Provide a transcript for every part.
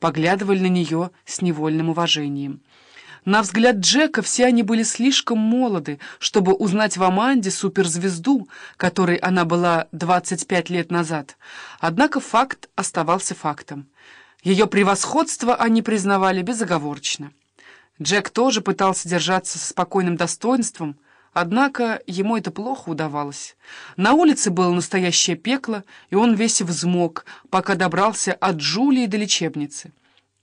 поглядывали на нее с невольным уважением. На взгляд Джека все они были слишком молоды, чтобы узнать в Аманде суперзвезду, которой она была 25 лет назад. Однако факт оставался фактом. Ее превосходство они признавали безоговорочно. Джек тоже пытался держаться со спокойным достоинством, однако ему это плохо удавалось. На улице было настоящее пекло, и он весь взмок, пока добрался от Джулии до лечебницы.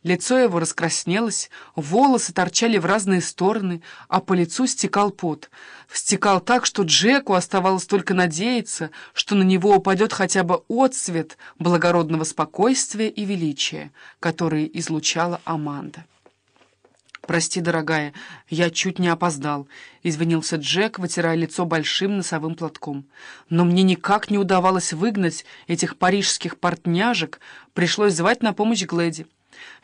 Лицо его раскраснелось, волосы торчали в разные стороны, а по лицу стекал пот. Стекал так, что Джеку оставалось только надеяться, что на него упадет хотя бы отсвет благородного спокойствия и величия, который излучала Аманда. «Прости, дорогая, я чуть не опоздал», — извинился Джек, вытирая лицо большим носовым платком. «Но мне никак не удавалось выгнать этих парижских портняжек, пришлось звать на помощь Глэди».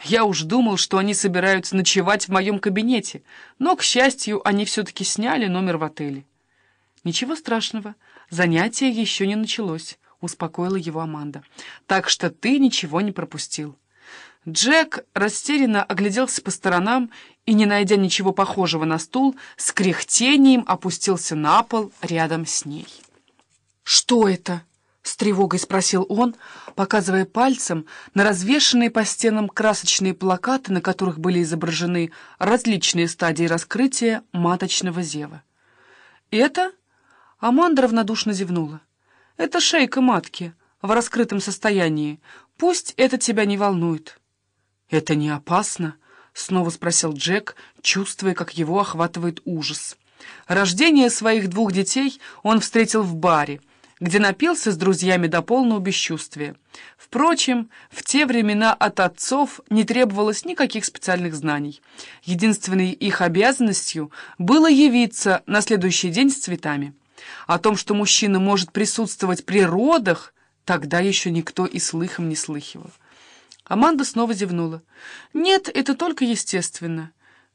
Я уж думал, что они собираются ночевать в моем кабинете, но, к счастью, они все-таки сняли номер в отеле. «Ничего страшного, занятие еще не началось», — успокоила его Аманда. «Так что ты ничего не пропустил». Джек растерянно огляделся по сторонам и, не найдя ничего похожего на стул, с кряхтением опустился на пол рядом с ней. «Что это?» — с тревогой спросил он, показывая пальцем на развешанные по стенам красочные плакаты, на которых были изображены различные стадии раскрытия маточного зева. «Это?» — Аманда равнодушно зевнула. «Это шейка матки в раскрытом состоянии. Пусть это тебя не волнует». «Это не опасно?» — снова спросил Джек, чувствуя, как его охватывает ужас. Рождение своих двух детей он встретил в баре — где напился с друзьями до полного бесчувствия. Впрочем, в те времена от отцов не требовалось никаких специальных знаний. Единственной их обязанностью было явиться на следующий день с цветами. О том, что мужчина может присутствовать при родах, тогда еще никто и слыхом не слыхивал. Аманда снова зевнула. «Нет, это только естественно».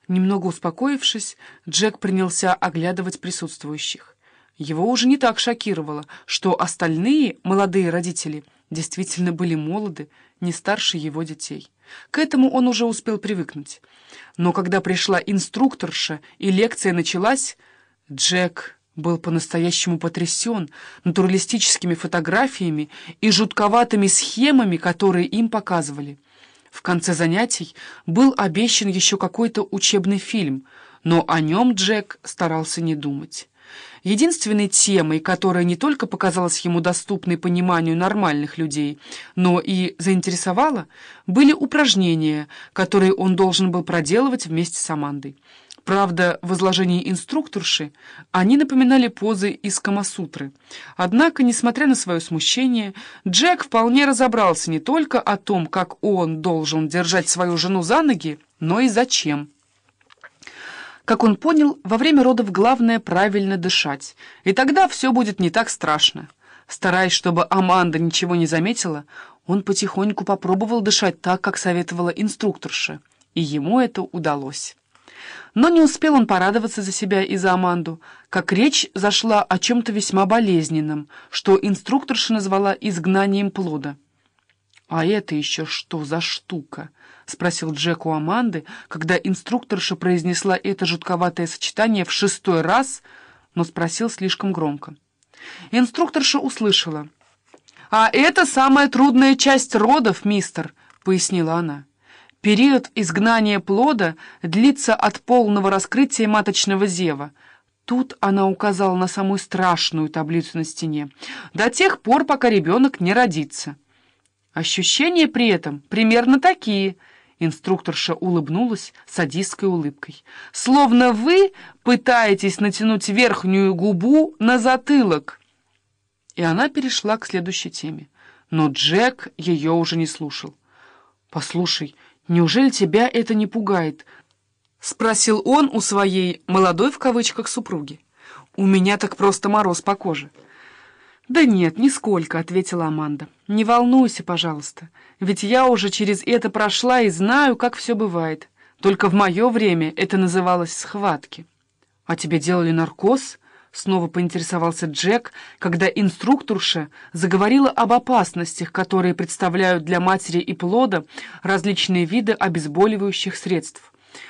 Немного успокоившись, Джек принялся оглядывать присутствующих. Его уже не так шокировало, что остальные молодые родители действительно были молоды, не старше его детей. К этому он уже успел привыкнуть. Но когда пришла инструкторша и лекция началась, Джек был по-настоящему потрясен натуралистическими фотографиями и жутковатыми схемами, которые им показывали. В конце занятий был обещан еще какой-то учебный фильм, но о нем Джек старался не думать. Единственной темой, которая не только показалась ему доступной пониманию нормальных людей, но и заинтересовала, были упражнения, которые он должен был проделывать вместе с Амандой. Правда, в изложении инструкторши они напоминали позы из Камасутры. Однако, несмотря на свое смущение, Джек вполне разобрался не только о том, как он должен держать свою жену за ноги, но и зачем. Как он понял, во время родов главное правильно дышать, и тогда все будет не так страшно. Стараясь, чтобы Аманда ничего не заметила, он потихоньку попробовал дышать так, как советовала инструкторша, и ему это удалось. Но не успел он порадоваться за себя и за Аманду, как речь зашла о чем-то весьма болезненном, что инструкторша назвала изгнанием плода. «А это еще что за штука?» — спросил Джек у Аманды, когда инструкторша произнесла это жутковатое сочетание в шестой раз, но спросил слишком громко. Инструкторша услышала. «А это самая трудная часть родов, мистер», — пояснила она. «Период изгнания плода длится от полного раскрытия маточного зева». Тут она указала на самую страшную таблицу на стене. «До тех пор, пока ребенок не родится». Ощущения при этом примерно такие. Инструкторша улыбнулась садистской улыбкой. Словно вы пытаетесь натянуть верхнюю губу на затылок. И она перешла к следующей теме. Но Джек ее уже не слушал. «Послушай, неужели тебя это не пугает?» — спросил он у своей «молодой» в кавычках супруги. «У меня так просто мороз по коже». «Да нет, нисколько», — ответила Аманда. «Не волнуйся, пожалуйста, ведь я уже через это прошла и знаю, как все бывает. Только в мое время это называлось схватки». «А тебе делали наркоз?» — Снова поинтересовался Джек, когда инструкторша заговорила об опасностях, которые представляют для матери и плода различные виды обезболивающих средств.